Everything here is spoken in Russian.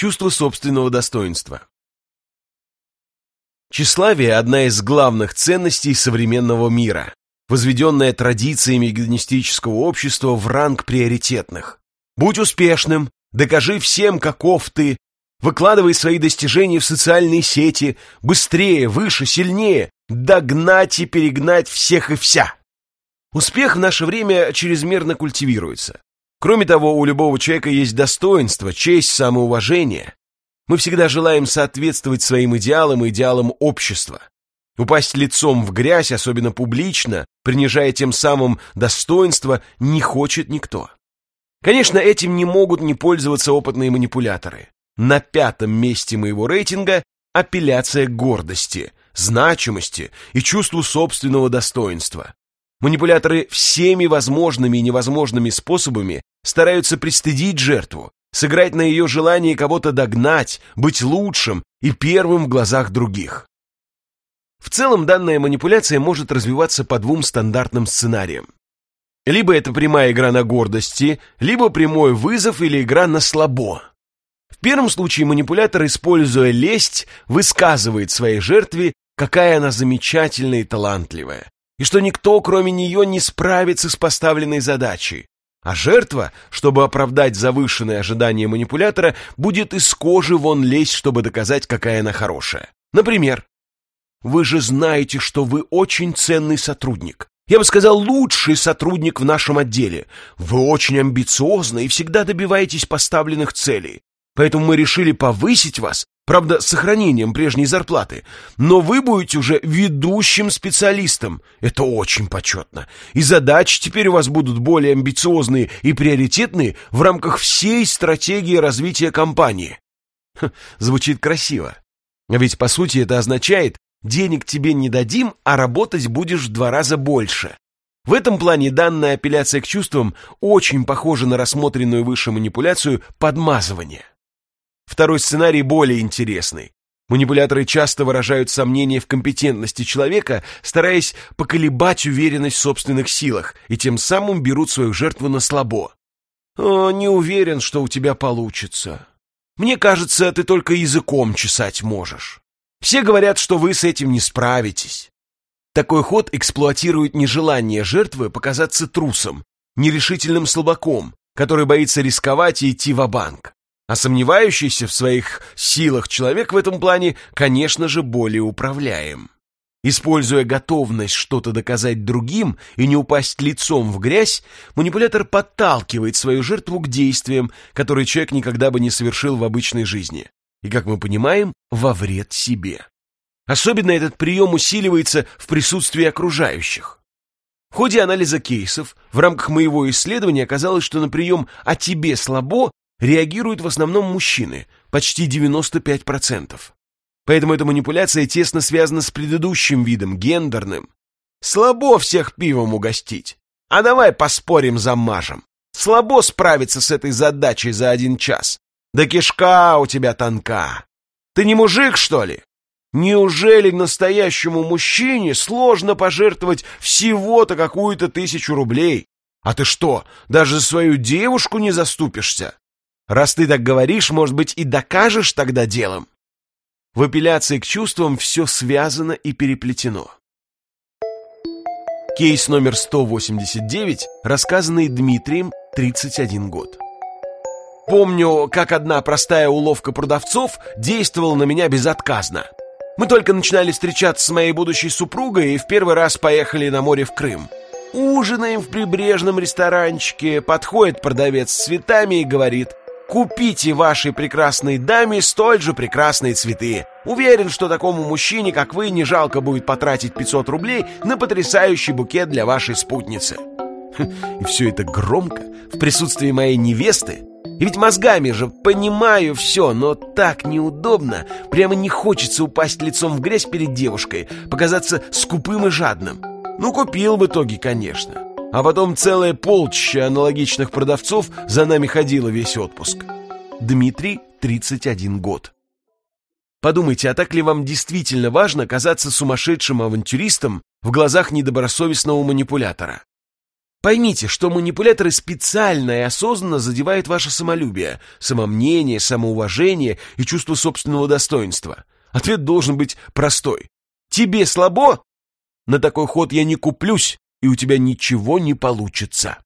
Чувство собственного достоинства. Тщеславие – одна из главных ценностей современного мира, возведенная традициями гедонистического общества в ранг приоритетных. Будь успешным, докажи всем, каков ты, выкладывай свои достижения в социальные сети, быстрее, выше, сильнее, догнать и перегнать всех и вся. Успех в наше время чрезмерно культивируется. Кроме того, у любого человека есть достоинство, честь, самоуважение. Мы всегда желаем соответствовать своим идеалам и идеалам общества. Упасть лицом в грязь, особенно публично, принижая тем самым достоинство, не хочет никто. Конечно, этим не могут не пользоваться опытные манипуляторы. На пятом месте моего рейтинга апелляция гордости, значимости и чувству собственного достоинства. Манипуляторы всеми возможными и невозможными способами стараются пристыдить жертву, сыграть на ее желании кого-то догнать, быть лучшим и первым в глазах других. В целом данная манипуляция может развиваться по двум стандартным сценариям. Либо это прямая игра на гордости, либо прямой вызов или игра на слабо. В первом случае манипулятор, используя лесть, высказывает своей жертве, какая она замечательная и талантливая, и что никто, кроме нее, не справится с поставленной задачей, а жертва, чтобы оправдать завышенные ожидания манипулятора, будет из кожи вон лезть, чтобы доказать, какая она хорошая. Например, «Вы же знаете, что вы очень ценный сотрудник. Я бы сказал, лучший сотрудник в нашем отделе. Вы очень амбициозны и всегда добиваетесь поставленных целей. Поэтому мы решили повысить вас Правда, с сохранением прежней зарплаты. Но вы будете уже ведущим специалистом. Это очень почетно. И задачи теперь у вас будут более амбициозные и приоритетные в рамках всей стратегии развития компании. Ха, звучит красиво. А ведь, по сути, это означает, денег тебе не дадим, а работать будешь в два раза больше. В этом плане данная апелляция к чувствам очень похожа на рассмотренную выше манипуляцию подмазывания. Второй сценарий более интересный. Манипуляторы часто выражают сомнения в компетентности человека, стараясь поколебать уверенность в собственных силах, и тем самым берут свою жертву на слабо. «О, не уверен, что у тебя получится. Мне кажется, ты только языком чесать можешь. Все говорят, что вы с этим не справитесь». Такой ход эксплуатирует нежелание жертвы показаться трусом, нерешительным слабаком, который боится рисковать и идти в банк а сомневающийся в своих силах человек в этом плане, конечно же, более управляем. Используя готовность что-то доказать другим и не упасть лицом в грязь, манипулятор подталкивает свою жертву к действиям, которые человек никогда бы не совершил в обычной жизни. И, как мы понимаем, во вред себе. Особенно этот прием усиливается в присутствии окружающих. В ходе анализа кейсов в рамках моего исследования оказалось, что на прием «а тебе слабо» реагируют в основном мужчины, почти 95%. Поэтому эта манипуляция тесно связана с предыдущим видом, гендерным. Слабо всех пивом угостить. А давай поспорим, замажем. Слабо справиться с этой задачей за один час. Да кишка у тебя тонка. Ты не мужик, что ли? Неужели настоящему мужчине сложно пожертвовать всего-то какую-то тысячу рублей? А ты что, даже за свою девушку не заступишься? Раз ты так говоришь, может быть, и докажешь тогда делом. В апелляции к чувствам все связано и переплетено. Кейс номер 189, рассказанный Дмитрием, 31 год. Помню, как одна простая уловка продавцов действовала на меня безотказно. Мы только начинали встречаться с моей будущей супругой и в первый раз поехали на море в Крым. Ужинаем в прибрежном ресторанчике, подходит продавец с цветами и говорит Купите вашей прекрасной даме столь же прекрасные цветы. Уверен, что такому мужчине, как вы, не жалко будет потратить 500 рублей на потрясающий букет для вашей спутницы. И все это громко, в присутствии моей невесты. И ведь мозгами же понимаю все, но так неудобно. Прямо не хочется упасть лицом в грязь перед девушкой, показаться скупым и жадным. Ну, купил в итоге, конечно. А потом целое полчища аналогичных продавцов за нами ходило весь отпуск. Дмитрий, 31 год. Подумайте, а так ли вам действительно важно казаться сумасшедшим авантюристом в глазах недобросовестного манипулятора? Поймите, что манипуляторы специально и осознанно задевают ваше самолюбие, самомнение, самоуважение и чувство собственного достоинства. Ответ должен быть простой. Тебе слабо? На такой ход я не куплюсь, и у тебя ничего не получится.